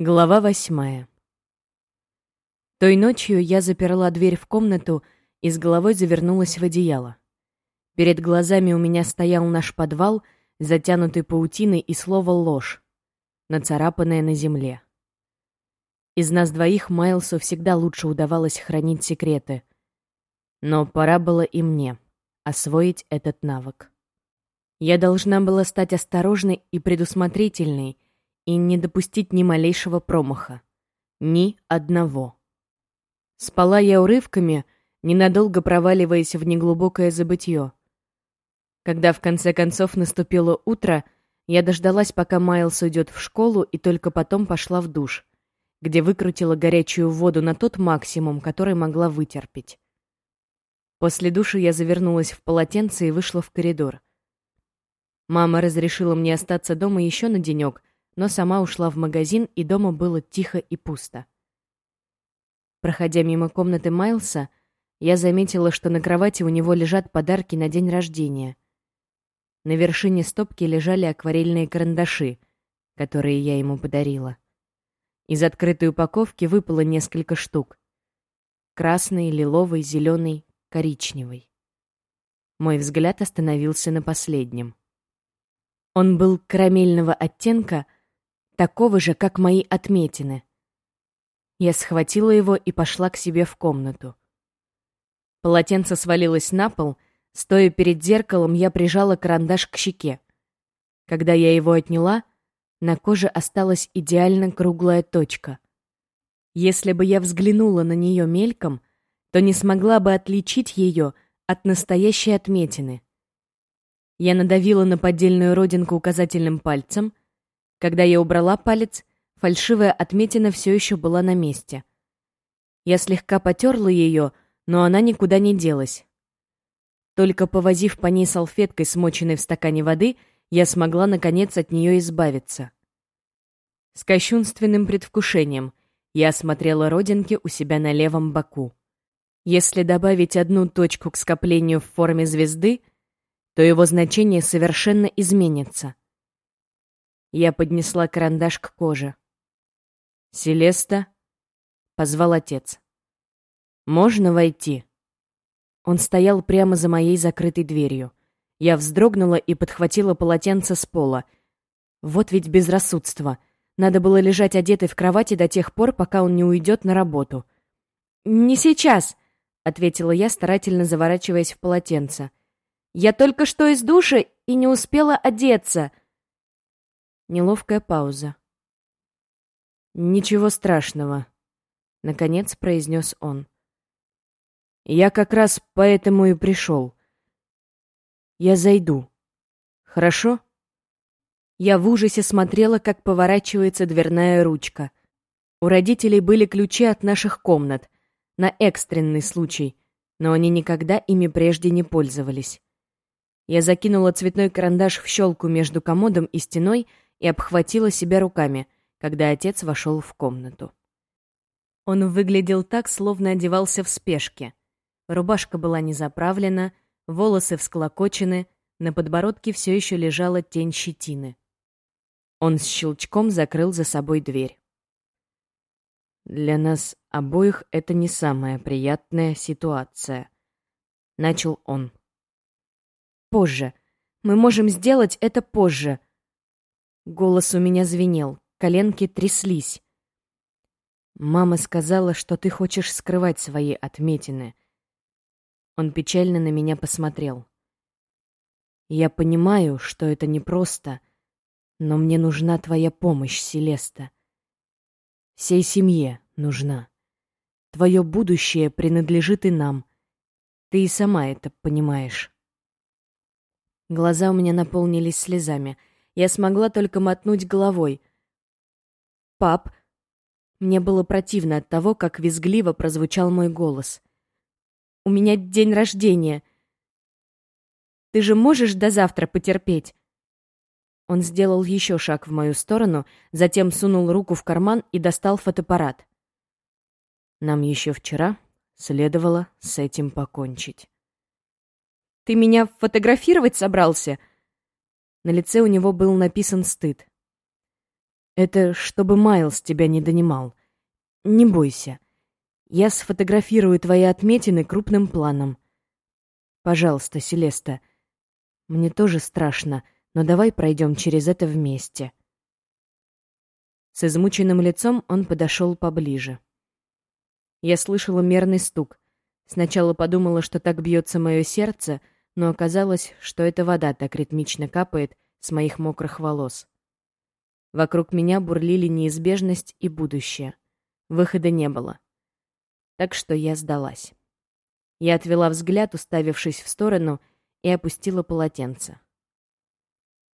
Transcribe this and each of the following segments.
Глава восьмая. Той ночью я заперла дверь в комнату и с головой завернулась в одеяло. Перед глазами у меня стоял наш подвал, затянутый паутиной и слово «ложь», нацарапанное на земле. Из нас двоих Майлсу всегда лучше удавалось хранить секреты. Но пора было и мне освоить этот навык. Я должна была стать осторожной и предусмотрительной, и не допустить ни малейшего промаха. Ни одного. Спала я урывками, ненадолго проваливаясь в неглубокое забытье. Когда в конце концов наступило утро, я дождалась, пока Майлз уйдет в школу, и только потом пошла в душ, где выкрутила горячую воду на тот максимум, который могла вытерпеть. После душа я завернулась в полотенце и вышла в коридор. Мама разрешила мне остаться дома еще на денек — но сама ушла в магазин, и дома было тихо и пусто. Проходя мимо комнаты Майлса, я заметила, что на кровати у него лежат подарки на день рождения. На вершине стопки лежали акварельные карандаши, которые я ему подарила. Из открытой упаковки выпало несколько штук. Красный, лиловый, зеленый, коричневый. Мой взгляд остановился на последнем. Он был карамельного оттенка, такого же, как мои отметины. Я схватила его и пошла к себе в комнату. Полотенце свалилось на пол, стоя перед зеркалом, я прижала карандаш к щеке. Когда я его отняла, на коже осталась идеально круглая точка. Если бы я взглянула на нее мельком, то не смогла бы отличить ее от настоящей отметины. Я надавила на поддельную родинку указательным пальцем — когда я убрала палец, фальшивая отметина все еще была на месте. Я слегка потерла ее, но она никуда не делась. Только повозив по ней салфеткой, смоченной в стакане воды, я смогла, наконец, от нее избавиться. С кощунственным предвкушением я осмотрела родинки у себя на левом боку. Если добавить одну точку к скоплению в форме звезды, то его значение совершенно изменится. Я поднесла карандаш к коже. «Селеста?» — позвал отец. «Можно войти?» Он стоял прямо за моей закрытой дверью. Я вздрогнула и подхватила полотенце с пола. Вот ведь безрассудство. Надо было лежать одетой в кровати до тех пор, пока он не уйдет на работу. «Не сейчас», — ответила я, старательно заворачиваясь в полотенце. «Я только что из душа и не успела одеться». Неловкая пауза. «Ничего страшного», — наконец произнес он. «Я как раз поэтому и пришел. Я зайду. Хорошо?» Я в ужасе смотрела, как поворачивается дверная ручка. У родителей были ключи от наших комнат, на экстренный случай, но они никогда ими прежде не пользовались. Я закинула цветной карандаш в щелку между комодом и стеной — и обхватила себя руками, когда отец вошел в комнату. Он выглядел так, словно одевался в спешке. Рубашка была не заправлена, волосы всклокочены, на подбородке все еще лежала тень щетины. Он с щелчком закрыл за собой дверь. «Для нас обоих это не самая приятная ситуация», — начал он. «Позже. Мы можем сделать это позже», Голос у меня звенел, коленки тряслись. «Мама сказала, что ты хочешь скрывать свои отметины». Он печально на меня посмотрел. «Я понимаю, что это непросто, но мне нужна твоя помощь, Селеста. Всей семье нужна. Твое будущее принадлежит и нам. Ты и сама это понимаешь». Глаза у меня наполнились слезами — я смогла только мотнуть головой. «Пап...» Мне было противно от того, как визгливо прозвучал мой голос. «У меня день рождения. Ты же можешь до завтра потерпеть?» Он сделал еще шаг в мою сторону, затем сунул руку в карман и достал фотоаппарат. Нам еще вчера следовало с этим покончить. Ты меня фотографировать собрался?» На лице у него был написан стыд. «Это чтобы Майлз тебя не донимал. Не бойся. Я сфотографирую твои отметины крупным планом. Пожалуйста, Селеста. Мне тоже страшно, но давай пройдем через это вместе». С измученным лицом он подошел поближе. Я слышала мерный стук. Сначала подумала, что так бьется мое сердце, но оказалось, что это вода так ритмично капает с моих мокрых волос. Вокруг меня бурлили неизбежность и будущее. Выхода не было. Так что я сдалась. Я отвела взгляд, уставившись в сторону, и опустила полотенце.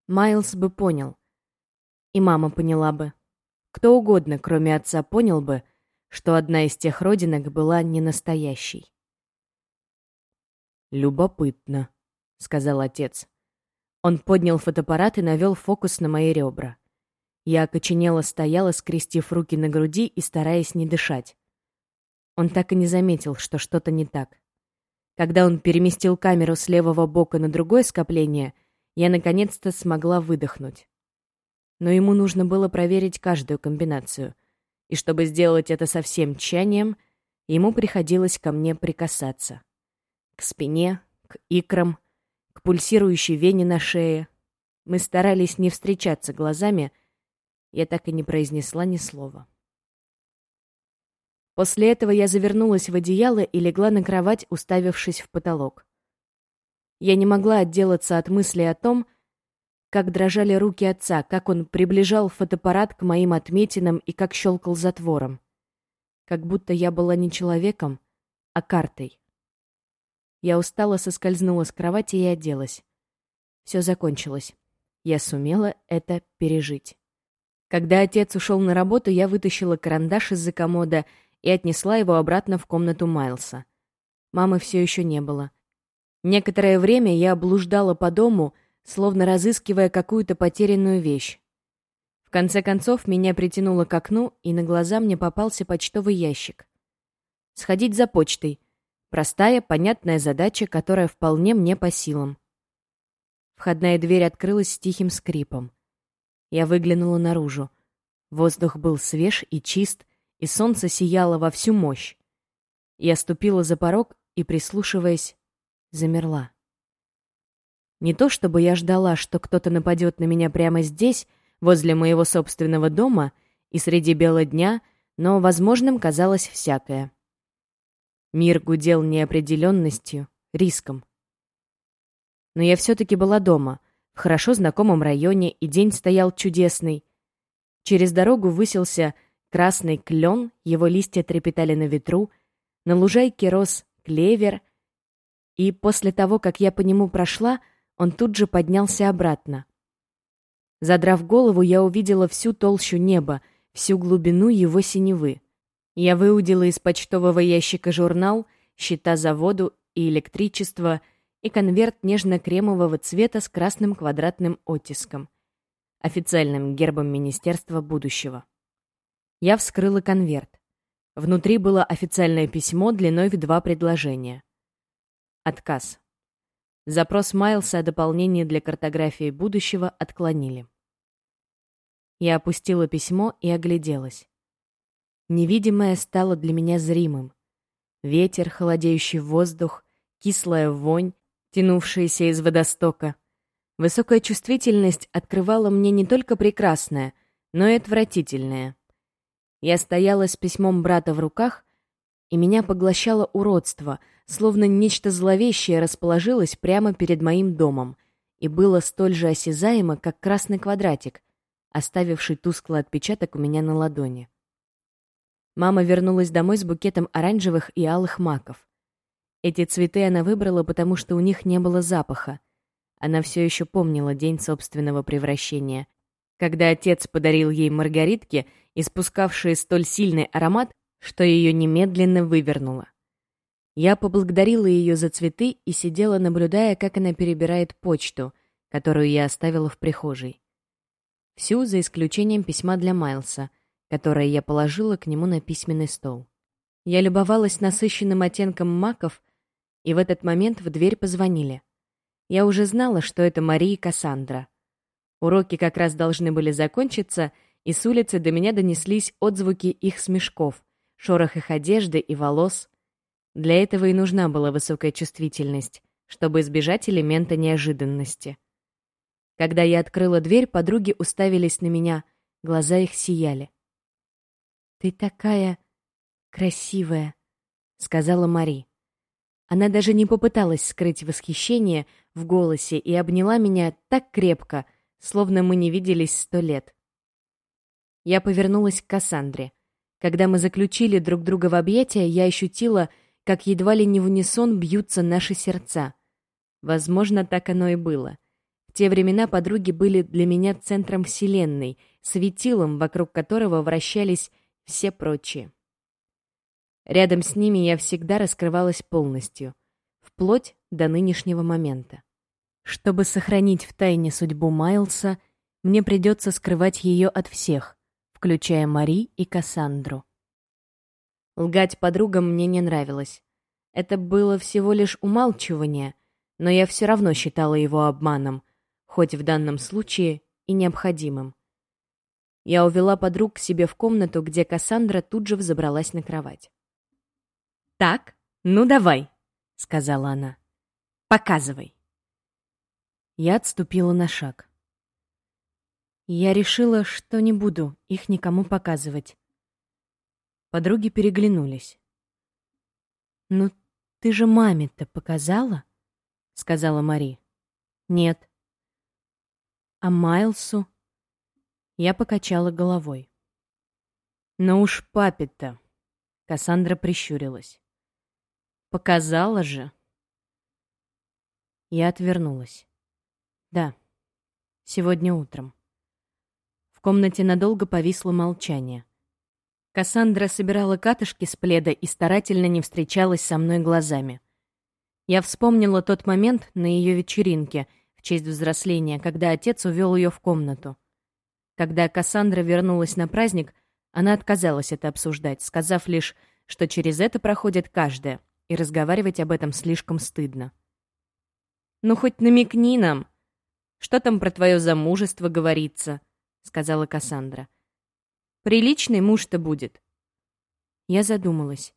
Майлз бы понял. И мама поняла бы. Кто угодно, кроме отца, понял бы, что одна из тех родинок была не настоящей. «Любопытно», — сказал отец. Он поднял фотоаппарат и навел фокус на мои ребра. Я окоченела стояла, скрестив руки на груди и стараясь не дышать. Он так и не заметил, что что-то не так. Когда он переместил камеру с левого бока на другое скопление, я наконец-то смогла выдохнуть но ему нужно было проверить каждую комбинацию. И чтобы сделать это со всем тщанием, ему приходилось ко мне прикасаться. К спине, к икрам, к пульсирующей вене на шее. Мы старались не встречаться глазами, я так и не произнесла ни слова. После этого я завернулась в одеяло и легла на кровать, уставившись в потолок. Я не могла отделаться от мысли о том, как дрожали руки отца, как он приближал фотоаппарат к моим отметинам и как щелкал затвором. Как будто я была не человеком, а картой. Я устало соскользнула с кровати и оделась. Все закончилось. Я сумела это пережить. Когда отец ушел на работу, я вытащила карандаш из-за комода и отнесла его обратно в комнату Майлса. Мамы все еще не было. Некоторое время я блуждала по дому, словно разыскивая какую-то потерянную вещь. В конце концов, меня притянуло к окну, и на глаза мне попался почтовый ящик. Сходить за почтой. Простая, понятная задача, которая вполне мне по силам. Входная дверь открылась с тихим скрипом. Я выглянула наружу. Воздух был свеж и чист, и солнце сияло во всю мощь. Я ступила за порог и, прислушиваясь, замерла. Не то чтобы я ждала, что кто-то нападет на меня прямо здесь, возле моего собственного дома и среди бела дня, но возможным казалось всякое. Мир гудел неопределенностью, риском. Но я все-таки была дома, в хорошо знакомом районе, и день стоял чудесный. Через дорогу высился красный клен, его листья трепетали на ветру, на лужайке рос клевер, и после того, как я по нему прошла, он тут же поднялся обратно. Задрав голову, я увидела всю толщу неба, всю глубину его синевы. Я выудила из почтового ящика журнал, счета за воду и электричество и конверт нежно-кремового цвета с красным квадратным оттиском, официальным гербом Министерства будущего. Я вскрыла конверт. Внутри было официальное письмо длиной в два предложения. Отказ. Запрос Майлса о дополнении для картографии будущего отклонили. Я опустила письмо и огляделась. Невидимое стало для меня зримым. Ветер, холодеющий воздух, кислая вонь, тянувшаяся из водостока. Высокая чувствительность открывала мне не только прекрасное, но и отвратительное. Я стояла с письмом брата в руках, и меня поглощало уродство — словно нечто зловещее расположилось прямо перед моим домом и было столь же осязаемо, как красный квадратик, оставивший тусклый отпечаток у меня на ладони. Мама вернулась домой с букетом оранжевых и алых маков. Эти цветы она выбрала, потому что у них не было запаха. Она все еще помнила день собственного превращения, когда отец подарил ей маргаритки, испускавшие столь сильный аромат, что ее немедленно вывернуло. Я поблагодарила ее за цветы и сидела, наблюдая, как она перебирает почту, которую я оставила в прихожей. Всю, за исключением письма для Майлса, которое я положила к нему на письменный стол. Я любовалась насыщенным оттенком маков, и в этот момент в дверь позвонили. Я уже знала, что это Мария Кассандра. Уроки как раз должны были закончиться, и с улицы до меня донеслись отзвуки их смешков, шорох их одежды и волос. Для этого и нужна была высокая чувствительность, чтобы избежать элемента неожиданности. Когда я открыла дверь, подруги уставились на меня, глаза их сияли. «Ты такая красивая», — сказала Мари. Она даже не попыталась скрыть восхищение в голосе и обняла меня так крепко, словно мы не виделись сто лет. Я повернулась к Кассандре. Когда мы заключили друг друга в объятия, я ощутила, как едва ли не в унисон бьются наши сердца. Возможно, так оно и было. В те времена подруги были для меня центром вселенной, светилом, вокруг которого вращались все прочие. Рядом с ними я всегда раскрывалась полностью, вплоть до нынешнего момента. Чтобы сохранить в тайне судьбу Майлса, мне придется скрывать ее от всех, включая Мари и Кассандру. Лгать подругам мне не нравилось. Это было всего лишь умалчивание, но я все равно считала его обманом, хоть в данном случае и необходимым. Я увела подруг к себе в комнату, где Кассандра тут же взобралась на кровать. «Так, ну давай», — сказала она. «Показывай». Я отступила на шаг. Я решила, что не буду их никому показывать. Подруги переглянулись. «Ну, ты же маме-то показала?» — сказала Мари. «Нет». «А Майлсу?» Я покачала головой. «Ну уж папе-то!» Кассандра прищурилась. «Показала же!» Я отвернулась. Да, сегодня утром. В комнате надолго повисло молчание. Кассандра собирала катышки с пледа и старательно не встречалась со мной глазами. Я вспомнила тот момент на ее вечеринке в честь взросления, когда отец увел ее в комнату. Когда Кассандра вернулась на праздник, она отказалась это обсуждать, сказав лишь, что через это проходит каждая, и разговаривать об этом слишком стыдно. «Ну, хоть намекни нам!» Что там про твое замужество говорится?» — сказала Кассандра. «Приличный муж-то будет». Я задумалась.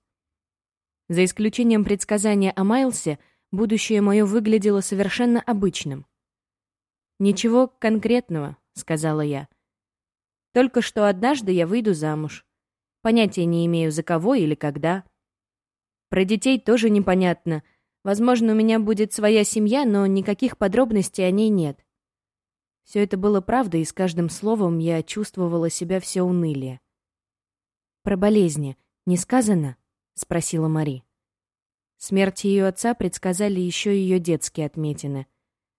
За исключением предсказания о Майлсе, будущее мое выглядело совершенно обычным. «Ничего конкретного», — сказала я. «Только что однажды я выйду замуж. Понятия не имею, за кого или когда. Про детей тоже непонятно. Возможно, у меня будет своя семья, но никаких подробностей о ней нет. Все это было правдой, и с каждым словом я чувствовала себя все унылее. «Про болезни не сказано?» — спросила Мари. Смерть ее отца предсказали еще ее детские отметины.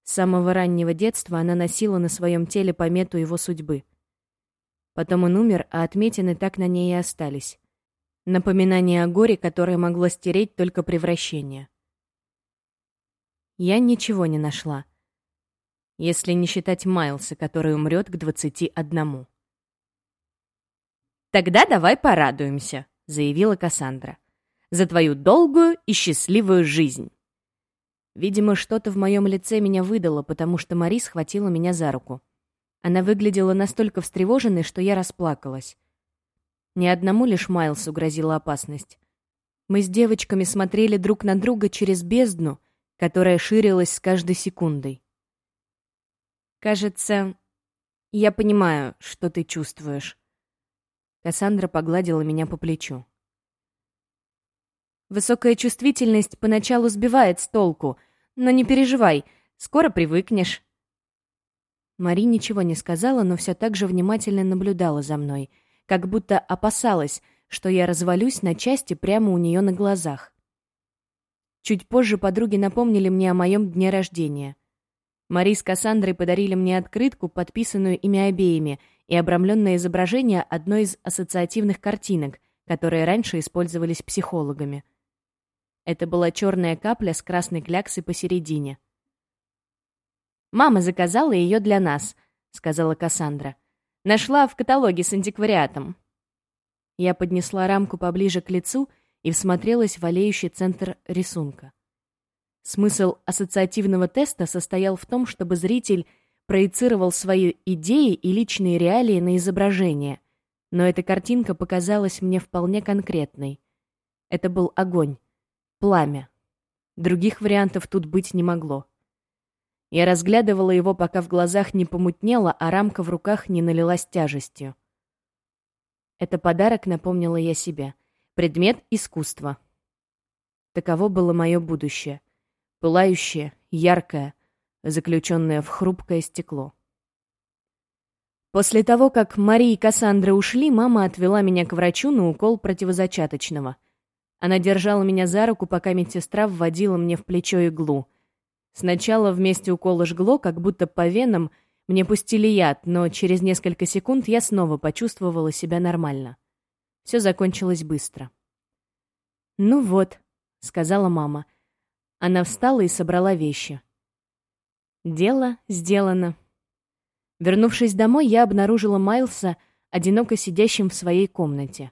С самого раннего детства она носила на своем теле помету его судьбы. Потом он умер, а отметины так на ней и остались. Напоминание о горе, которое могло стереть только превращение. Я ничего не нашла если не считать Майлса, который умрет к двадцати одному. «Тогда давай порадуемся», — заявила Кассандра. «За твою долгую и счастливую жизнь». Видимо, что-то в моем лице меня выдало, потому что Мари схватила меня за руку. Она выглядела настолько встревоженной, что я расплакалась. Ни одному лишь Майлсу грозила опасность. Мы с девочками смотрели друг на друга через бездну, которая ширилась с каждой секундой. Кажется, я понимаю, что ты чувствуешь. Кассандра погладила меня по плечу. Высокая чувствительность поначалу сбивает с толку, но не переживай, скоро привыкнешь. Мари ничего не сказала, но все так же внимательно наблюдала за мной, как будто опасалась, что я развалюсь на части прямо у нее на глазах. Чуть позже подруги напомнили мне о моем дне рождения. Мари с Кассандрой подарили мне открытку, подписанную ими обеими, и обрамленное изображение одной из ассоциативных картинок, которые раньше использовались психологами. Это была черная капля с красной кляксой посередине. «Мама заказала ее для нас», — сказала Кассандра. «Нашла в каталоге с антиквариатом». Я поднесла рамку поближе к лицу и всмотрелась в олеющий центр рисунка. Смысл ассоциативного теста состоял в том, чтобы зритель проецировал свои идеи и личные реалии на изображение, но эта картинка показалась мне вполне конкретной. Это был огонь, пламя. Других вариантов тут быть не могло. Я разглядывала его, пока в глазах не помутнело, а рамка в руках не налилась тяжестью. Это подарок, напомнила я себе. Предмет искусства. Таково было мое будущее. Пылающее, яркое, заключенное в хрупкое стекло. После того, как Мария и Кассандра ушли, мама отвела меня к врачу на укол противозачаточного. Она держала меня за руку, пока медсестра вводила мне в плечо иглу. Сначала вместе укола жгло, как будто по венам мне пустили яд, но через несколько секунд я снова почувствовала себя нормально. Все закончилось быстро. «Ну вот», — сказала мама. Она встала и собрала вещи. Дело сделано. Вернувшись домой, я обнаружила Майлса, одиноко сидящим в своей комнате.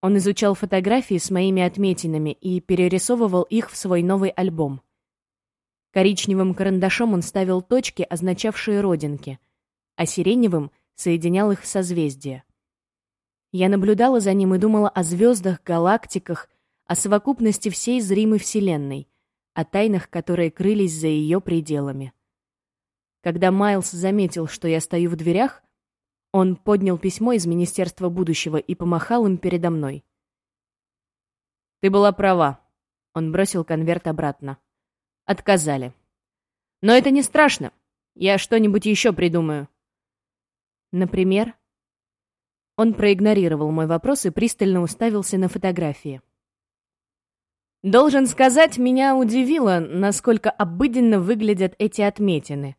Он изучал фотографии с моими отметинами и перерисовывал их в свой новый альбом — Коричневым карандашом он ставил точки, означавшие родинки, а сиреневым соединял их в созвездия. Я наблюдала за ним и думала о звездах, галактиках, о совокупности всей зримой Вселенной, о тайнах, которые крылись за ее пределами. Когда Майлз заметил, что я стою в дверях, он поднял письмо из Министерства будущего и помахал им передо мной. «Ты была права», — он бросил конверт обратно. Отказали. Но это не страшно. Я что-нибудь еще придумаю. Например? Он проигнорировал мой вопрос и пристально уставился на фотографии. Должен сказать, меня удивило, насколько обыденно выглядят эти отметины.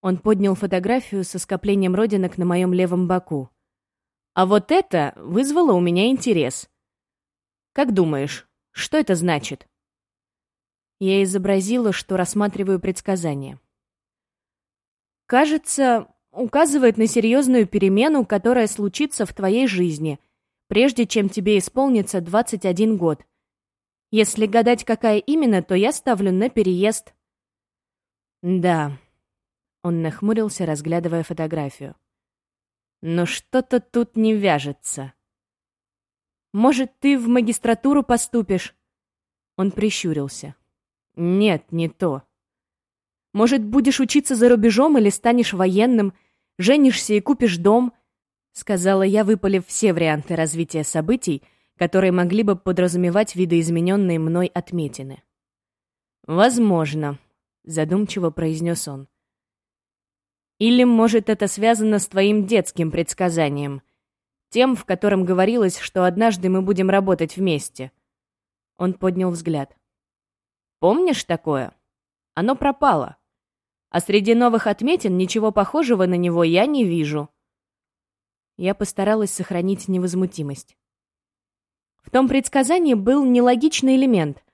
Он поднял фотографию со скоплением родинок на моем левом боку. А вот это вызвало у меня интерес. Как думаешь, что это значит? Я изобразила, что рассматриваю предсказание. Кажется, указывает на серьезную перемену, которая случится в твоей жизни, прежде чем тебе исполнится 21 год. Если гадать, какая именно, то я ставлю на переезд. Да. Он нахмурился, разглядывая фотографию. Но что-то тут не вяжется. Может, ты в магистратуру поступишь? Он прищурился. Нет, не то. Может, будешь учиться за рубежом или станешь военным, женишься и купишь дом, сказала я, выпалив все варианты развития событий, которые могли бы подразумевать видоизмененные мной отметины. Возможно, задумчиво произнес он. Или, может, это связано с твоим детским предсказанием, тем, в котором говорилось, что однажды мы будем работать вместе. Он поднял взгляд. Помнишь такое? Оно пропало. А среди новых отметин ничего похожего на него я не вижу. Я постаралась сохранить невозмутимость. В том предсказании был нелогичный элемент.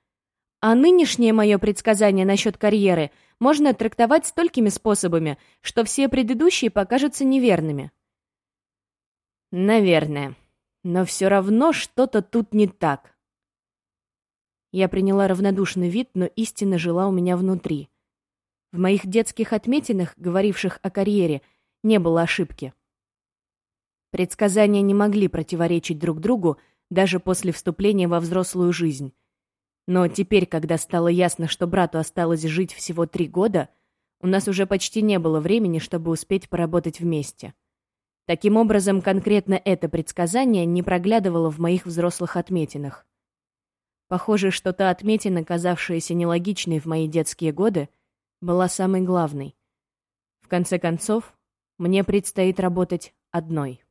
А нынешнее мое предсказание насчет карьеры можно трактовать столькими способами, что все предыдущие покажутся неверными. Наверное. Но все равно что-то тут не так. Я приняла равнодушный вид, но истина жила у меня внутри. В моих детских отметинах, говоривших о карьере, не было ошибки. Предсказания не могли противоречить друг другу даже после вступления во взрослую жизнь. Но теперь, когда стало ясно, что брату осталось жить всего три года, у нас уже почти не было времени, чтобы успеть поработать вместе. Таким образом, конкретно это предсказание не проглядывало в моих взрослых отметинах. Похоже, что та отметина, казавшаяся нелогичной в мои детские годы, была самой главной. В конце концов, мне предстоит работать одной.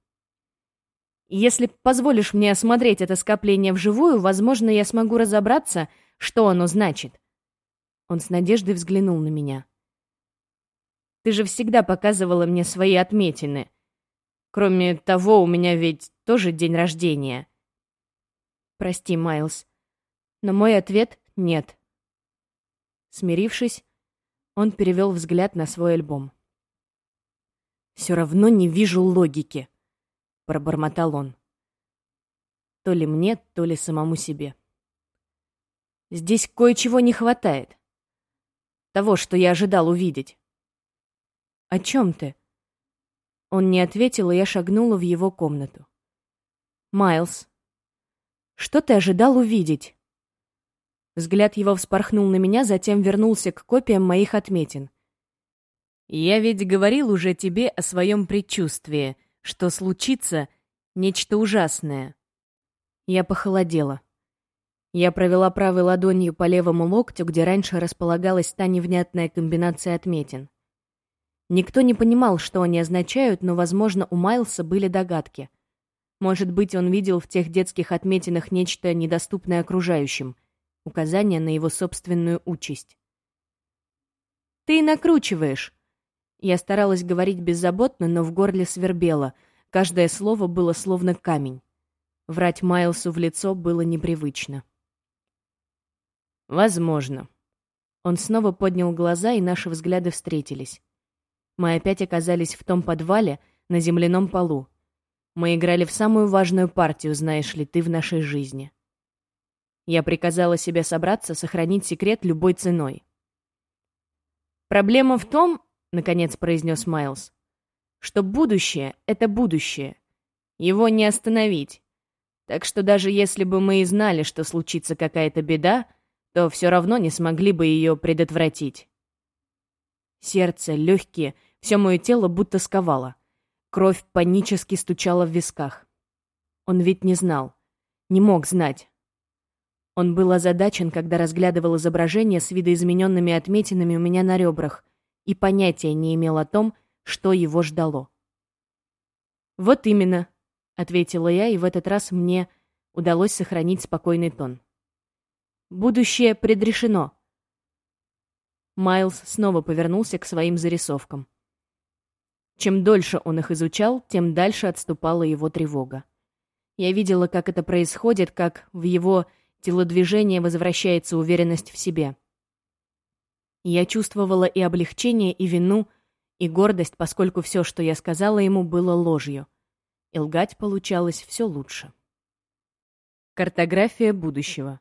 Если позволишь мне осмотреть это скопление вживую, возможно, я смогу разобраться, что оно значит. Он с надеждой взглянул на меня. Ты же всегда показывала мне свои отметины. Кроме того, у меня ведь тоже день рождения. Прости, Майлз. Но мой ответ — нет. Смирившись, он перевел взгляд на свой альбом. «Все равно не вижу логики», — пробормотал он. То ли мне, то ли самому себе. «Здесь кое-чего не хватает», того, что я ожидал увидеть». «О чем ты?» Он не ответил, и я шагнула в его комнату. «Майлз, что ты ожидал увидеть?» Взгляд его вспорхнул на меня, затем вернулся к копиям моих отметин. «Я ведь говорил уже тебе о своем предчувствии, что случится нечто ужасное». Я похолодела. Я провела правой ладонью по левому локтю, где раньше располагалась та невнятная комбинация отметин. Никто не понимал, что они означают, но, возможно, у Майлса были догадки. Может быть, он видел в тех детских отметинах нечто недоступное окружающим, указание на его собственную участь. «Ты накручиваешь!» Я старалась говорить беззаботно, но в горле свербело. Каждое слово было словно камень. Врать Майлсу в лицо было непривычно. «Возможно». Он снова поднял глаза, и наши взгляды встретились. Мы опять оказались в том подвале, на земляном полу. Мы играли в самую важную партию, знаешь ли ты, в нашей жизни. Я приказала себе собраться, сохранить секрет любой ценой. «Проблема в том, — наконец произнес Майлз, — что будущее — это будущее. Его не остановить. Так что даже если бы мы и знали, что случится какая-то беда, то все равно не смогли бы ее предотвратить. Сердце, легкие, все мое тело будто сковало. Кровь панически стучала в висках. Он ведь не знал. Не мог знать. Он был озадачен, когда разглядывал изображение с видоизмененными отметинами у меня на ребрах, и понятия не имел о том, что его ждало. «Вот именно», ответила я, и в этот раз мне удалось сохранить спокойный тон. Будущее предрешено. Майлз снова повернулся к своим зарисовкам. Чем дольше он их изучал, тем дальше отступала его тревога. Я видела, как это происходит, как в его телодвижении возвращается уверенность в себе. Я чувствовала и облегчение, и вину, и гордость, поскольку все, что я сказала ему, было ложью и лгать получалось все лучше. Картография будущего.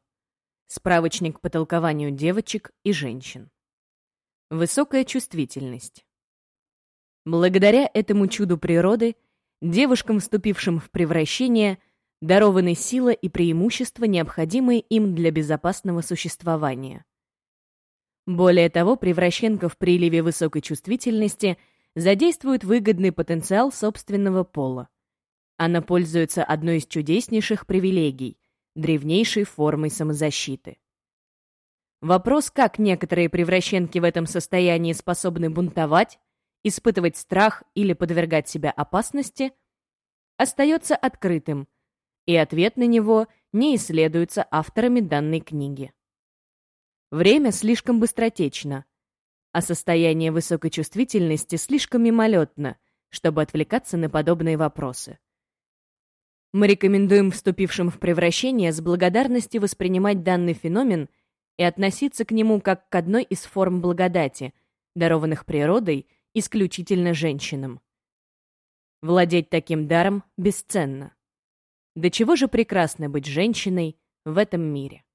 Справочник по толкованию девочек и женщин. Высокая чувствительность. Благодаря этому чуду природы, девушкам, вступившим в превращение, дарованы сила и преимущества, необходимые им для безопасного существования. Более того, превращенка в приливе высокой чувствительности задействует выгодный потенциал собственного пола. Она пользуется одной из чудеснейших привилегий — древнейшей формой самозащиты. Вопрос, как некоторые превращенки в этом состоянии способны бунтовать, испытывать страх или подвергать себя опасности, остается открытым, и ответ на него не исследуется авторами данной книги. Время слишком быстротечно, а состояние высокой чувствительности слишком мимолетно, чтобы отвлекаться на подобные вопросы. Мы рекомендуем вступившим в превращение с благодарностью воспринимать данный феномен и относиться к нему как к одной из форм благодати, дарованных природой исключительно женщинам. Владеть таким даром бесценно. До чего же прекрасно быть женщиной в этом мире?